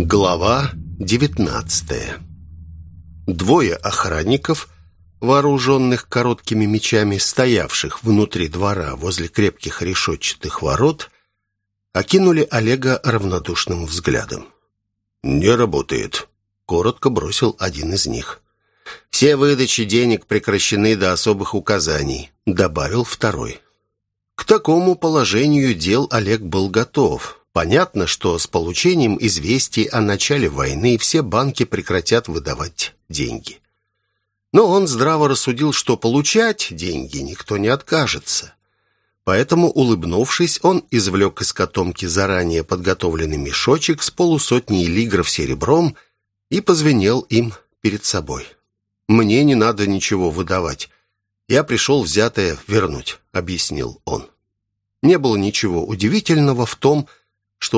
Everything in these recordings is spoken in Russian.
Глава 19 Двое охранников, вооруженных короткими мечами, стоявших внутри двора возле крепких решетчатых ворот, окинули Олега равнодушным взглядом. «Не работает», — коротко бросил один из них. «Все выдачи денег прекращены до особых указаний», — добавил второй. К такому положению дел Олег был готов. Понятно, что с получением известий о начале войны все банки прекратят выдавать деньги. Но он здраво рассудил, что получать деньги никто не откажется. Поэтому, улыбнувшись, он извлек из котомки заранее подготовленный мешочек с полусотней лигров серебром и позвенел им перед собой. «Мне не надо ничего выдавать. Я пришел взятое вернуть», — объяснил он. Не было ничего удивительного в том, что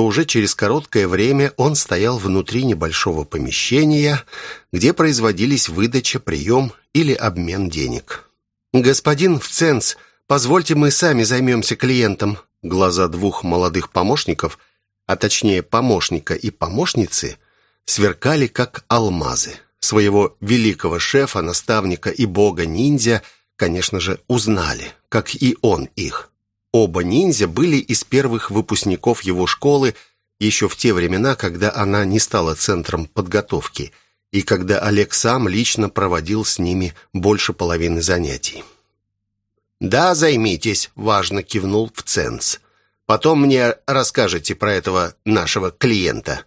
уже через короткое время он стоял внутри небольшого помещения, где производились выдача, прием или обмен денег. «Господин Вценс, Позвольте, мы сами займемся клиентом». Глаза двух молодых помощников, а точнее помощника и помощницы, сверкали как алмазы. Своего великого шефа, наставника и бога-ниндзя, конечно же, узнали, как и он их. Оба ниндзя были из первых выпускников его школы еще в те времена, когда она не стала центром подготовки, и когда Олег сам лично проводил с ними больше половины занятий. «Да, займитесь», — важно кивнул в ценс. «Потом мне расскажете про этого нашего клиента».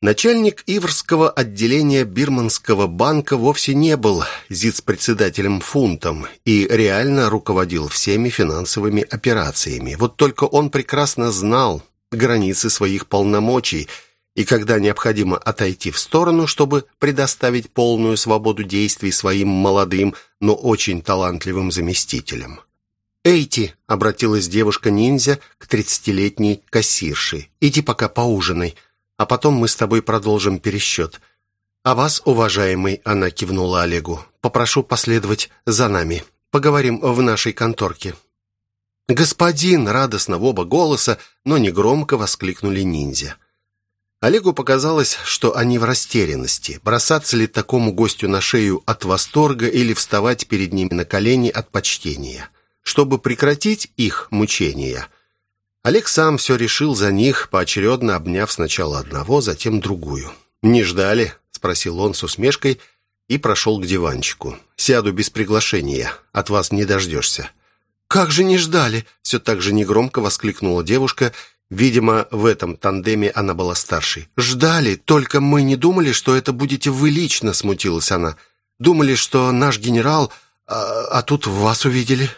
Начальник Иврского отделения Бирманского банка вовсе не был зиц-председателем фунтом и реально руководил всеми финансовыми операциями. Вот только он прекрасно знал границы своих полномочий – и когда необходимо отойти в сторону, чтобы предоставить полную свободу действий своим молодым, но очень талантливым заместителям. «Эйти», — обратилась девушка-ниндзя к тридцатилетней кассирше, «иди пока поужинай, а потом мы с тобой продолжим пересчет. А вас, уважаемый», — она кивнула Олегу, «попрошу последовать за нами. Поговорим в нашей конторке». «Господин!» — радостно в оба голоса, но негромко воскликнули ниндзя. Олегу показалось, что они в растерянности. Бросаться ли такому гостю на шею от восторга или вставать перед ними на колени от почтения. Чтобы прекратить их мучения, Олег сам все решил за них, поочередно обняв сначала одного, затем другую. «Не ждали?» — спросил он с усмешкой и прошел к диванчику. «Сяду без приглашения. От вас не дождешься». «Как же не ждали!» — все так же негромко воскликнула девушка Видимо, в этом тандеме она была старшей. «Ждали, только мы не думали, что это будете вы лично», — смутилась она. «Думали, что наш генерал, а, а тут вас увидели».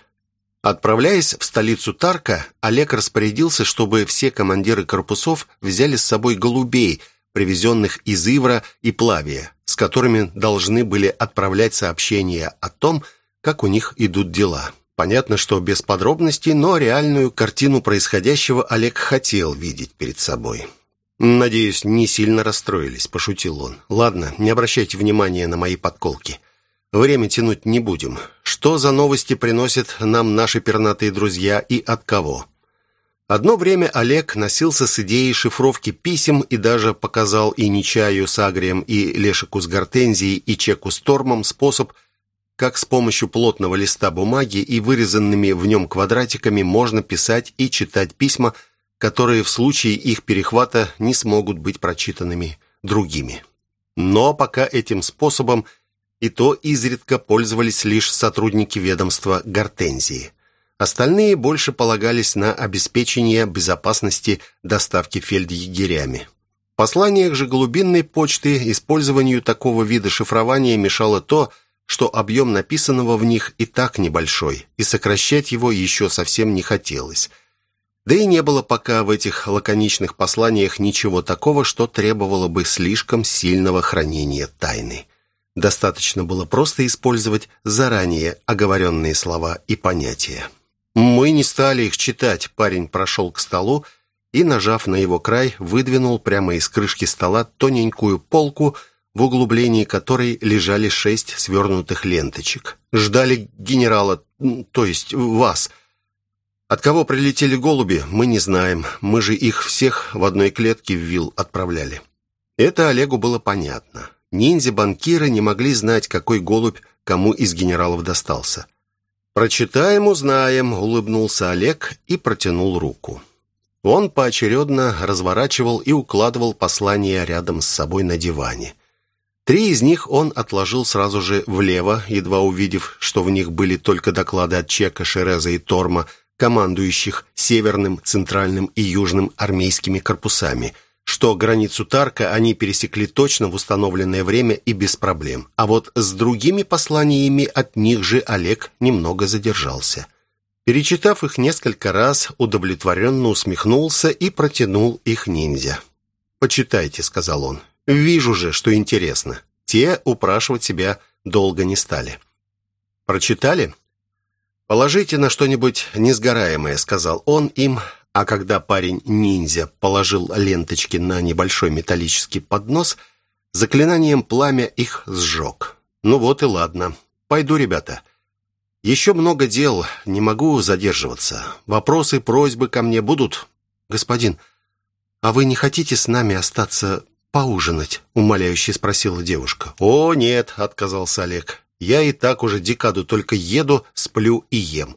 Отправляясь в столицу Тарка, Олег распорядился, чтобы все командиры корпусов взяли с собой голубей, привезенных из Ивра и Плавия, с которыми должны были отправлять сообщения о том, как у них идут дела. Понятно, что без подробностей, но реальную картину происходящего Олег хотел видеть перед собой. «Надеюсь, не сильно расстроились», — пошутил он. «Ладно, не обращайте внимания на мои подколки. Время тянуть не будем. Что за новости приносят нам наши пернатые друзья и от кого?» Одно время Олег носился с идеей шифровки писем и даже показал и Нечаю с Агрием, и Лешику с Гортензией, и Чеку с Тормом способ – как с помощью плотного листа бумаги и вырезанными в нем квадратиками можно писать и читать письма, которые в случае их перехвата не смогут быть прочитанными другими. Но пока этим способом и то изредка пользовались лишь сотрудники ведомства Гортензии. Остальные больше полагались на обеспечение безопасности доставки фельдъегерями. В посланиях же голубинной почты использованию такого вида шифрования мешало то, что объем написанного в них и так небольшой, и сокращать его еще совсем не хотелось. Да и не было пока в этих лаконичных посланиях ничего такого, что требовало бы слишком сильного хранения тайны. Достаточно было просто использовать заранее оговоренные слова и понятия. Мы не стали их читать. Парень прошел к столу и, нажав на его край, выдвинул прямо из крышки стола тоненькую полку – в углублении которой лежали шесть свернутых ленточек. Ждали генерала, то есть вас. От кого прилетели голуби, мы не знаем. Мы же их всех в одной клетке в вил отправляли. Это Олегу было понятно. Ниндзя-банкиры не могли знать, какой голубь кому из генералов достался. «Прочитаем, узнаем», — улыбнулся Олег и протянул руку. Он поочередно разворачивал и укладывал послания рядом с собой на диване. Три из них он отложил сразу же влево, едва увидев, что в них были только доклады от Чека, Шереза и Торма, командующих Северным, Центральным и Южным армейскими корпусами, что границу Тарка они пересекли точно в установленное время и без проблем. А вот с другими посланиями от них же Олег немного задержался. Перечитав их несколько раз, удовлетворенно усмехнулся и протянул их ниндзя. «Почитайте», — сказал он. Вижу же, что интересно. Те упрашивать себя долго не стали. Прочитали? Положите на что-нибудь несгораемое, сказал он им, а когда парень-ниндзя положил ленточки на небольшой металлический поднос, заклинанием пламя их сжег. Ну вот и ладно. Пойду, ребята. Еще много дел, не могу задерживаться. Вопросы, просьбы ко мне будут? Господин, а вы не хотите с нами остаться поужинать?» — умоляюще спросила девушка. «О, нет», — отказался Олег. «Я и так уже декаду только еду, сплю и ем.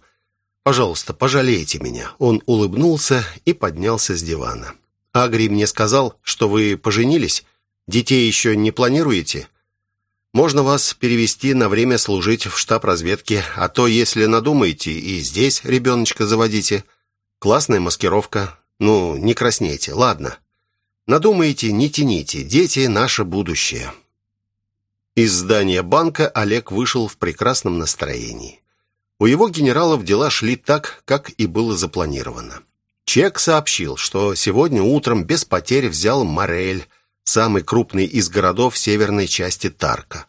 Пожалуйста, пожалейте меня». Он улыбнулся и поднялся с дивана. «Агри мне сказал, что вы поженились. Детей еще не планируете?» «Можно вас перевести на время служить в штаб разведки, а то, если надумаете, и здесь ребеночка заводите. Классная маскировка. Ну, не краснейте, ладно». Надумаете, не тяните, дети – наше будущее. Из здания банка Олег вышел в прекрасном настроении. У его генералов дела шли так, как и было запланировано. Чек сообщил, что сегодня утром без потерь взял Морель, самый крупный из городов северной части Тарка.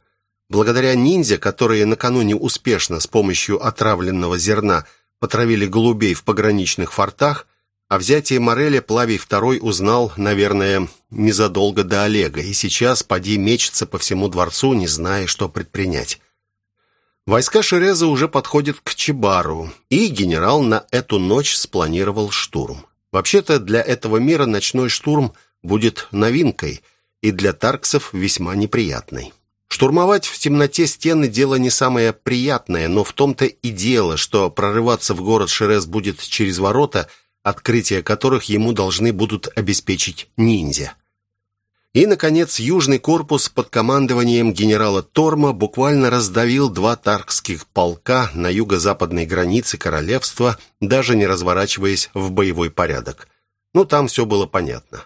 Благодаря ниндзя, которые накануне успешно с помощью отравленного зерна потравили голубей в пограничных фортах, о взятии Мореля Плавий II узнал, наверное, незадолго до Олега, и сейчас поди мечется по всему дворцу, не зная, что предпринять. Войска Шереза уже подходят к Чебару, и генерал на эту ночь спланировал штурм. Вообще-то для этого мира ночной штурм будет новинкой, и для тарксов весьма неприятной. Штурмовать в темноте стены дело не самое приятное, но в том-то и дело, что прорываться в город Шерез будет через ворота – открытие которых ему должны будут обеспечить ниндзя. И, наконец, южный корпус под командованием генерала Торма буквально раздавил два таркских полка на юго-западной границе королевства, даже не разворачиваясь в боевой порядок. Ну, там все было понятно.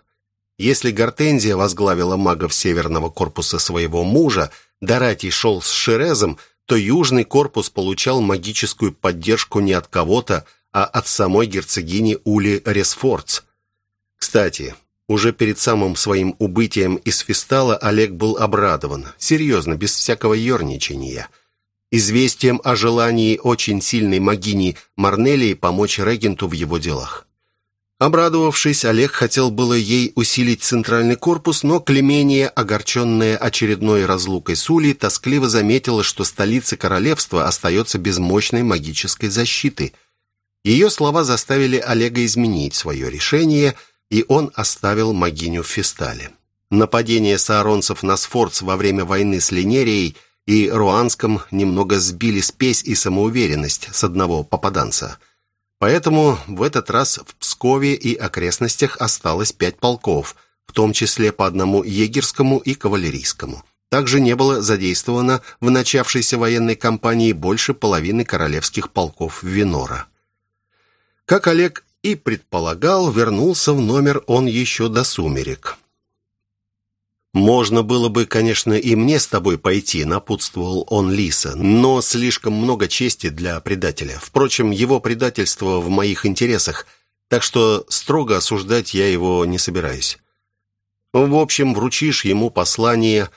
Если Гортензия возглавила магов северного корпуса своего мужа, Доратий шел с Шерезом, то южный корпус получал магическую поддержку не от кого-то, а от самой герцогини Ули Ресфордс. Кстати, уже перед самым своим убытием из Фистала Олег был обрадован, серьезно, без всякого ерничания. Известием о желании очень сильной магини Марнелии помочь регенту в его делах. Обрадовавшись, Олег хотел было ей усилить центральный корпус, но Клемения, огорченная очередной разлукой с Улей, тоскливо заметила, что столица королевства остается без мощной магической защиты – ее слова заставили Олега изменить свое решение, и он оставил Магиню в Фестале. Нападение сааронцев на Сфорц во время войны с Линерией и Руанском немного сбили спесь и самоуверенность с одного попаданца. Поэтому в этот раз в Пскове и окрестностях осталось пять полков, в том числе по одному егерскому и кавалерийскому. Также не было задействовано в начавшейся военной кампании больше половины королевских полков Винора. Как Олег и предполагал, вернулся в номер он еще до сумерек. «Можно было бы, конечно, и мне с тобой пойти», — напутствовал он Лиса, «но слишком много чести для предателя. Впрочем, его предательство в моих интересах, так что строго осуждать я его не собираюсь. В общем, вручишь ему послание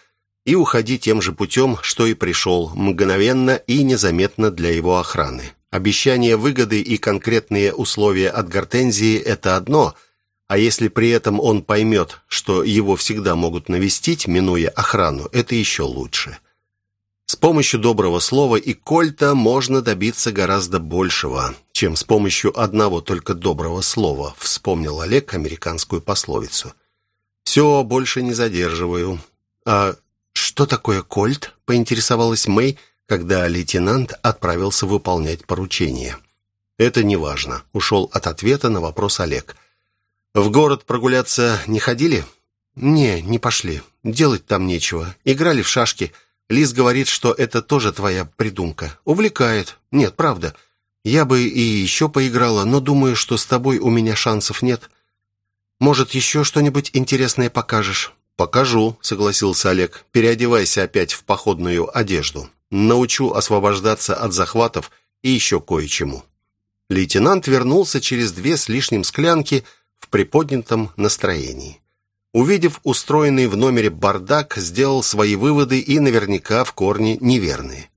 и уходи тем же путем, что и пришел, мгновенно и незаметно для его охраны. Обещание выгоды и конкретные условия от Гортензии – это одно, а если при этом он поймет, что его всегда могут навестить, минуя охрану, это еще лучше. С помощью доброго слова и кольта можно добиться гораздо большего, чем с помощью одного только доброго слова, вспомнил Олег американскую пословицу. «Все, больше не задерживаю». «А что такое кольт?» — поинтересовалась Мэй, когда лейтенант отправился выполнять поручение. «Это неважно», — ушел от ответа на вопрос Олег. «В город прогуляться не ходили?» «Не, не пошли. Делать там нечего. Играли в шашки. Лиз говорит, что это тоже твоя придумка. Увлекает. Нет, правда. Я бы и еще поиграла, но думаю, что с тобой у меня шансов нет. Может, еще что-нибудь интересное покажешь?» «Покажу», — согласился Олег. «Переодевайся опять в походную одежду. Научу освобождаться от захватов и еще кое-чему». Лейтенант вернулся через две с лишним склянки в приподнятом настроении. Увидев устроенный в номере бардак, сделал свои выводы и наверняка в корне неверные.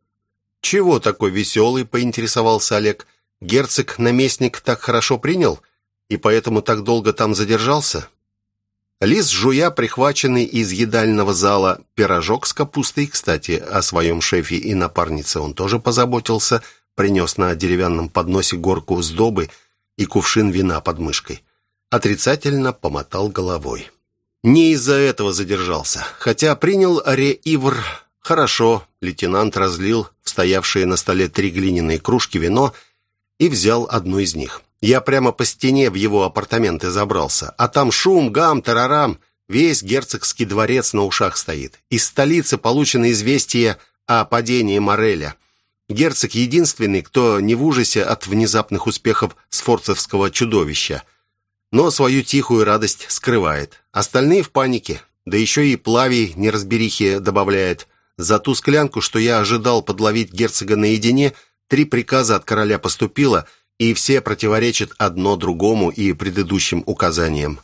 «Чего такой веселый?» — поинтересовался Олег. «Герцог-наместник так хорошо принял и поэтому так долго там задержался?» Лис, жуя прихваченный из едального зала пирожок с капустой, кстати, о своем шефе и напарнице он тоже позаботился, принес на деревянном подносе горку сдобы и кувшин вина под мышкой. Отрицательно помотал головой. Не из-за этого задержался. Хотя принял Ре-Ивр хорошо. Лейтенант разлил в стоявшие на столе три глиняные кружки вино и взял одну из них. Я прямо по стене в его апартаменты забрался. А там шум, гам, тарарам. Весь герцогский дворец на ушах стоит. Из столицы получено известие о падении Мореля. Герцог единственный, кто не в ужасе от внезапных успехов сфорцевского чудовища – но свою тихую радость скрывает. Остальные в панике. Да еще и Плавий неразберихи добавляет. За ту склянку, что я ожидал подловить герцога наедине, три приказа от короля поступило, и все противоречат одно другому и предыдущим указаниям.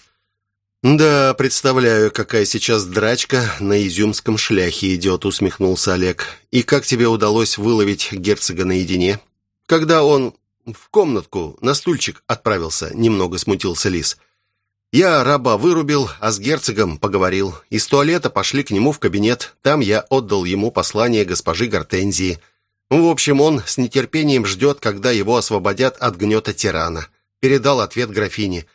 «Да, представляю, какая сейчас драчка на изюмском шляхе идет», — усмехнулся Олег. «И как тебе удалось выловить герцога наедине?» «Когда он в комнатку на стульчик отправился, немного смутился Лис. Я раба вырубил, а с герцогом поговорил. Из туалета пошли к нему в кабинет. Там я отдал ему послание госпожи Гортензии. В общем, он с нетерпением ждет, когда его освободят от гнета тирана. Передал ответ графине.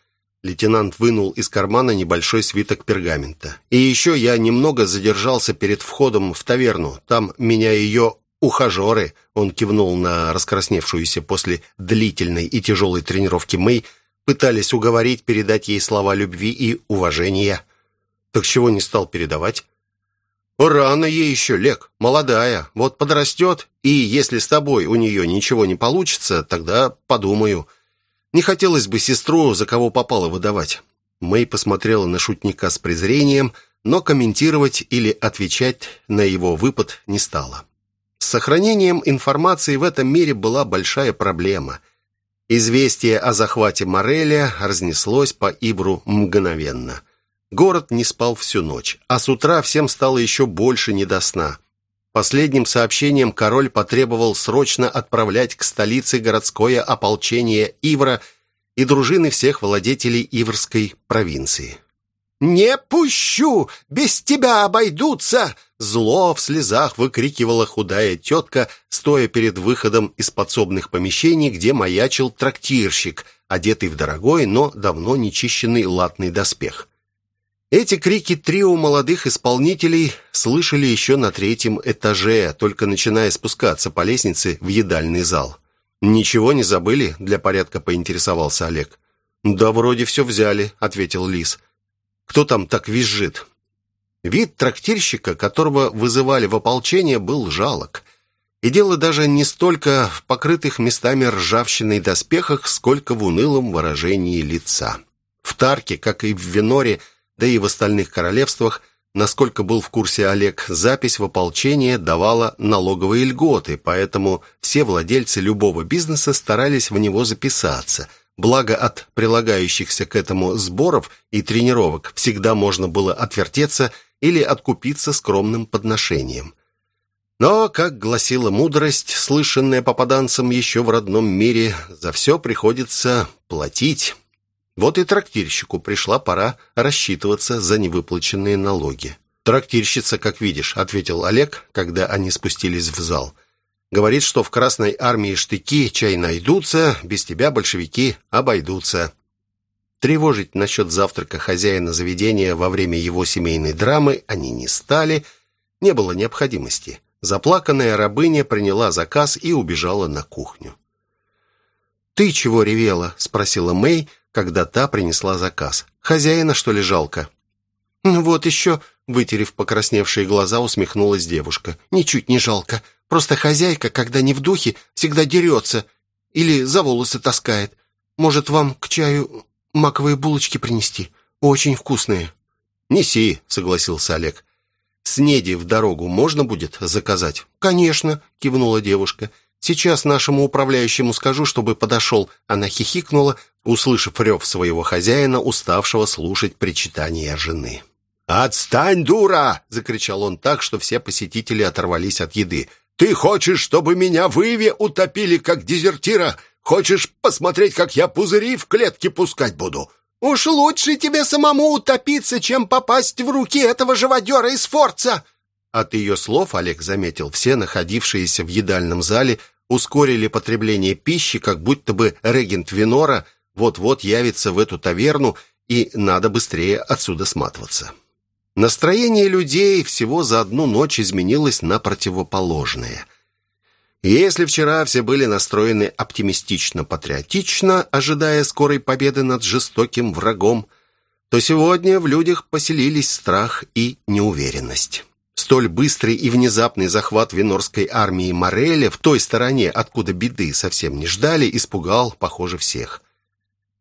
Лейтенант вынул из кармана небольшой свиток пергамента. И еще я немного задержался перед входом в таверну. Там меня ее ухажеры, он кивнул на раскрасневшуюся после длительной и тяжелой тренировки Мэй, пытались уговорить передать ей слова любви и уважения. Так чего не стал передавать? Рано ей еще, Лек, молодая. Вот подрастет, и если с тобой у нее ничего не получится, тогда подумаю. Не хотелось бы сестру, за кого попало, выдавать. Мэй посмотрела на шутника с презрением, но комментировать или отвечать на его выпад не стала. С сохранением информации в этом мире была большая проблема. Известие о захвате Мореля разнеслось по Ибру мгновенно. Город не спал всю ночь, а с утра всем стало еще больше не до сна. Последним сообщением король потребовал срочно отправлять к столице городское ополчение Ивра и дружины всех владетелей Иврской провинции. «Не пущу! Без тебя обойдутся!» Зло в слезах выкрикивала худая тетка, стоя перед выходом из подсобных помещений, где маячил трактирщик, одетый в дорогой, но давно нечищенный латный доспех. Эти крики трио молодых исполнителей слышали еще на третьем этаже, только начиная спускаться по лестнице в едальный зал. «Ничего не забыли?» — для порядка поинтересовался Олег. «Да вроде все взяли», — ответил Лис. «Кто там так визжит?» Вид трактирщика, которого вызывали в ополчение, был жалок. И дело даже не столько в покрытых местами ржавчиной доспехах, сколько в унылом выражении лица. В Тарке, как и в Веноре, да и в остальных королевствах, насколько был в курсе Олег, запись в ополчение давала налоговые льготы, поэтому все владельцы любого бизнеса старались в него записаться – Благо от прилагающихся к этому сборов и тренировок всегда можно было отвертеться или откупиться скромным подношением. Но, как гласила мудрость, слышанная попаданцам еще в родном мире, за все приходится платить. Вот и трактирщику пришла пора рассчитываться за невыплаченные налоги. «Трактирщица, как видишь», — ответил Олег, когда они спустились в зал. «Говорит, что в Красной армии штыки чай найдутся, без тебя большевики обойдутся». Тревожить насчет завтрака хозяина заведения во время его семейной драмы они не стали, не было необходимости. Заплаканная рабыня приняла заказ и убежала на кухню. «Ты чего ревела?» — спросила Мэй, когда та принесла заказ. «Хозяина, что ли, жалко?» «Ну «Вот еще», — вытерев покрасневшие глаза, усмехнулась девушка. «Ничуть не жалко. Просто хозяйка, когда не в духе, всегда дерется или за волосы таскает. Может, вам к чаю маковые булочки принести? Очень вкусные». «Неси», — согласился Олег. «Снеди в дорогу можно будет заказать?» «Конечно», — кивнула девушка. Сейчас нашему управляющему скажу, чтобы подошел». Она хихикнула, услышав рев своего хозяина, уставшего слушать причитания жены. «Отстань, дура!» — закричал он так, что все посетители оторвались от еды. «Ты хочешь, чтобы меня в Иве утопили, как дезертира? Хочешь посмотреть, как я пузыри в клетке пускать буду?» «Уж лучше тебе самому утопиться, чем попасть в руки этого живодера из Форца!» От ее слов Олег заметил, все находившиеся в едальном зале ускорили потребление пищи, как будто бы регент Винора вот-вот явится в эту таверну, и надо быстрее отсюда сматываться. Настроение людей всего за одну ночь изменилось на противоположное. Если вчера все были настроены оптимистично-патриотично, ожидая скорой победы над жестоким врагом, то сегодня в людях поселились страх и неуверенность. Столь быстрый и внезапный захват венорской армии Мореля в той стороне, откуда беды совсем не ждали, испугал, похоже, всех.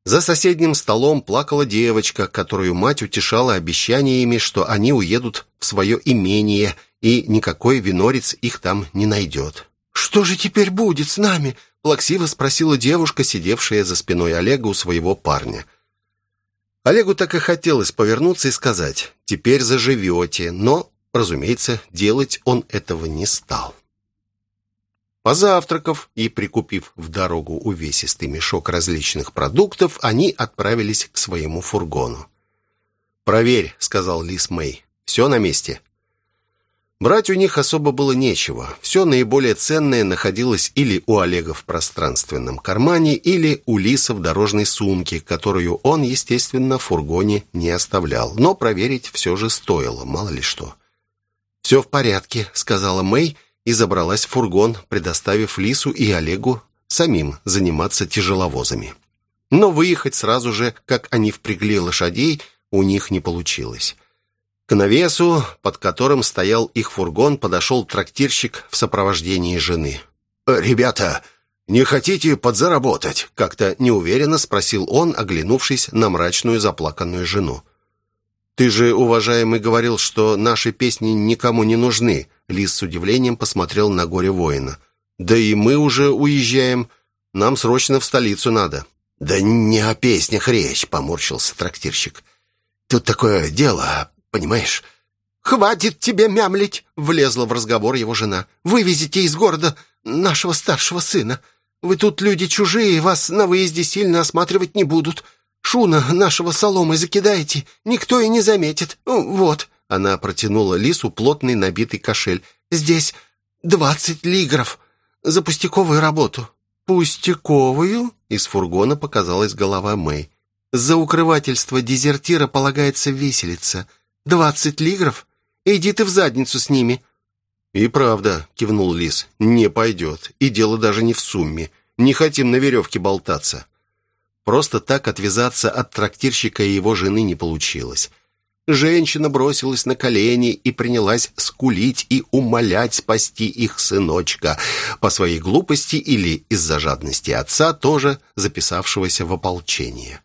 За соседним столом плакала девочка, которую мать утешала обещаниями, что они уедут в свое имение, и никакой винорец их там не найдет. «Что же теперь будет с нами?» — плаксиво спросила девушка, сидевшая за спиной Олега у своего парня. Олегу так и хотелось повернуться и сказать «теперь заживете», но Разумеется, делать он этого не стал. Позавтракав и прикупив в дорогу увесистый мешок различных продуктов, они отправились к своему фургону. «Проверь», — сказал Лис Мэй, — «все на месте». Брать у них особо было нечего. Все наиболее ценное находилось или у Олега в пространственном кармане, или у Лиса в дорожной сумке, которую он, естественно, в фургоне не оставлял. Но проверить все же стоило, мало ли что. «Все в порядке», — сказала Мэй и забралась в фургон, предоставив Лису и Олегу самим заниматься тяжеловозами. Но выехать сразу же, как они впрягли лошадей, у них не получилось. К навесу, под которым стоял их фургон, подошел трактирщик в сопровождении жены. «Ребята, не хотите подзаработать?» Как-то неуверенно спросил он, оглянувшись на мрачную заплаканную жену. «Ты же, уважаемый, говорил, что наши песни никому не нужны». Лис с удивлением посмотрел на горе воина. «Да и мы уже уезжаем. Нам срочно в столицу надо». «Да не о песнях речь», — поморщился трактирщик. «Тут такое дело, понимаешь?» «Хватит тебе мямлить!» — влезла в разговор его жена. «Вывезите из города нашего старшего сына. Вы тут люди чужие, вас на выезде сильно осматривать не будут. Шуна нашего соломы закидаете, никто и не заметит. Вот». Она протянула Лису плотный набитый кошель. «Здесь двадцать лигров за пустяковую работу». «Пустяковую?» Из фургона показалась голова Мэй. «За укрывательство дезертира полагается виселица. Двадцать лигров? Иди ты в задницу с ними». «И правда», — кивнул Лис, — «не пойдет. И дело даже не в сумме. Не хотим на веревке болтаться». Просто так отвязаться от трактирщика и его жены не получилось. Женщина бросилась на колени и принялась скулить и умолять спасти их сыночка. По своей глупости или из-за жадности отца, тоже записавшегося в ополчение.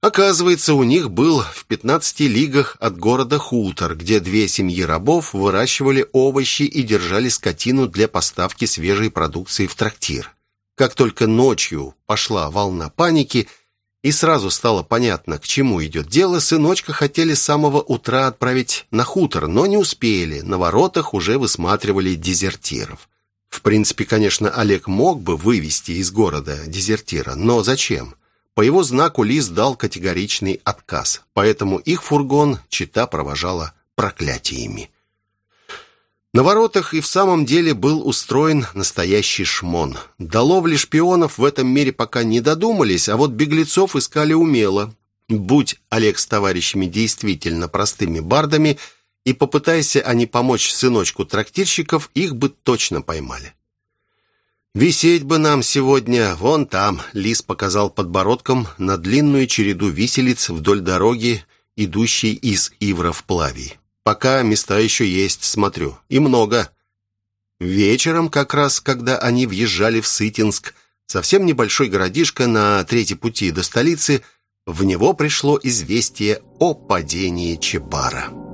Оказывается, у них был в 15 лигах от города хутор, где две семьи рабов выращивали овощи и держали скотину для поставки свежей продукции в трактир. Как только ночью пошла волна паники, и сразу стало понятно, к чему идет дело, сыночка хотели с самого утра отправить на хутор, но не успели, на воротах уже высматривали дезертиров. В принципе, конечно, Олег мог бы вывести из города дезертира, но зачем? По его знаку Лис дал категоричный отказ, поэтому их фургон чита провожала проклятиями. На воротах и в самом деле был устроен настоящий шмон. До ловли шпионов в этом мире пока не додумались, а вот беглецов искали умело. Будь Олег с товарищами действительно простыми бардами, и попытайся они помочь сыночку трактирщиков, их бы точно поймали. «Висеть бы нам сегодня вон там», — Лис показал подбородком на длинную череду виселиц вдоль дороги, идущей из Ивра в Плавий. Пока места еще есть, смотрю. И много. Вечером, как раз, когда они въезжали в Сытинск, совсем небольшой городишко на третьей пути до столицы, в него пришло известие о падении Чебара.